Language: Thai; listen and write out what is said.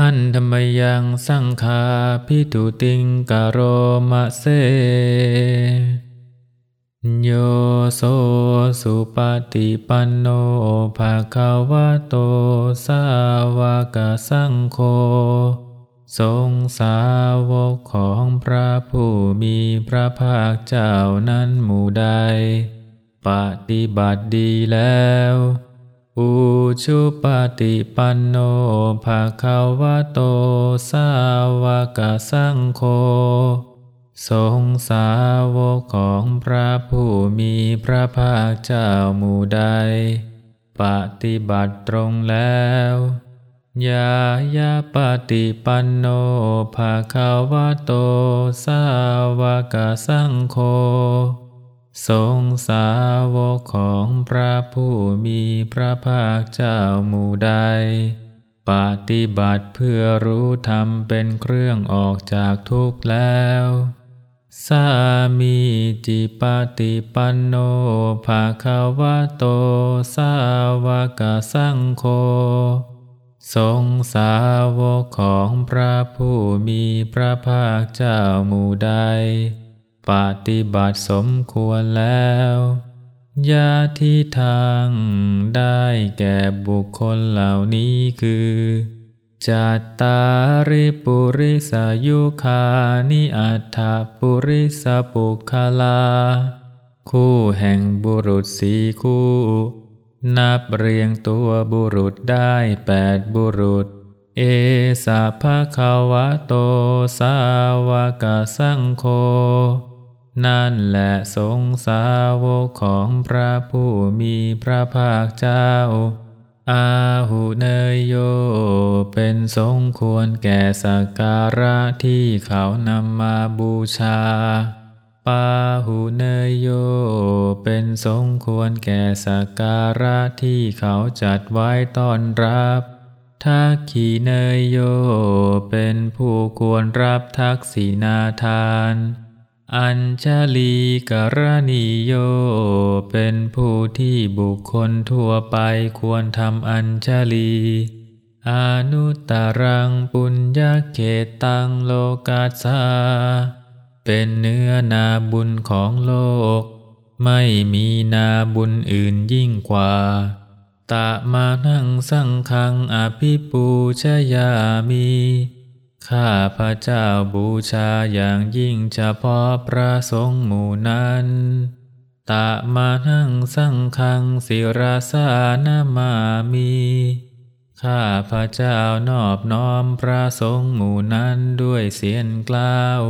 หันธรรมยังสังคาพิทุติงกโรมะเสโยโสสุปฏิปันโนภาคาวะโตสาวกสังโฆทรงสาวกของพระผู้มีพระภาคเจ้านั้นหมู่ใด ปฏิบัติดีแล้ว อุชุปฏิปันโนภาคาวะโต สาวกสังโฆทรงสาวกของพระผู้มีพระภาคเจ้าหมู่ใด ปฏิบัติตรงแล้วยายาปฏิปันโนภาคาวะโต สาวกสังโฆ ทรงสาวกของพระผู้มีพระภาคเจ้าหมู่ใด ปฏิบัติเพื่อรู้ธรรมเป็นเครื่องออกจากทุกข์แล้ว สามีจิปฏิปันโนภาคาวะโต สาวกสังโฆทรงสาวกของพระผู้มีพระภาคเจ้าหมู่ใด ปฏิบัติสมควรแล้วยาที่ทางได้แก่บุคคลเหล่านี้คือจัตตาริปุริสายุคานิอัฏฐปุริสปุคลา คู่แห่งบุรุษสีคู่ นับเรียงตัวบุรุษได้แปดบุรุษ เอสาภาคาวะโตสาวกสังโฆ นั่นแหละสงสาวกของพระผู้มีพระภาคเจ้า อาหุเนยโย เป็นสงควรแก่สักการะที่เขานำมาบูชา ปาหุเนยโย เป็นสงควรแก่สักการะที่เขาจัดไว้ต้อนรับทักขีเนยโย เป็นผู้ควรรับทักษินาทาน อัญชลีกรณีโย เป็นผู้ที่บุคคลทั่วไปควรทำอัญชลีอนุตารังปุญญาเขตังโลกาสาเป็นเนื้อนาบุญของโลก ไม่มีนาบุญอื่นยิ่งกว่า ตะมานั่งสังคังอภิปูชยามี ข้าพระเจ้าบูชาอย่างยิ่งเฉพาะพระสงฆ์หมู่นั้น ตะมานั่งสังคังศิราสานามามี ข้าพระเจ้านอบน้อมพระสงฆ์หมู่นั้นด้วยเสียงกล้าว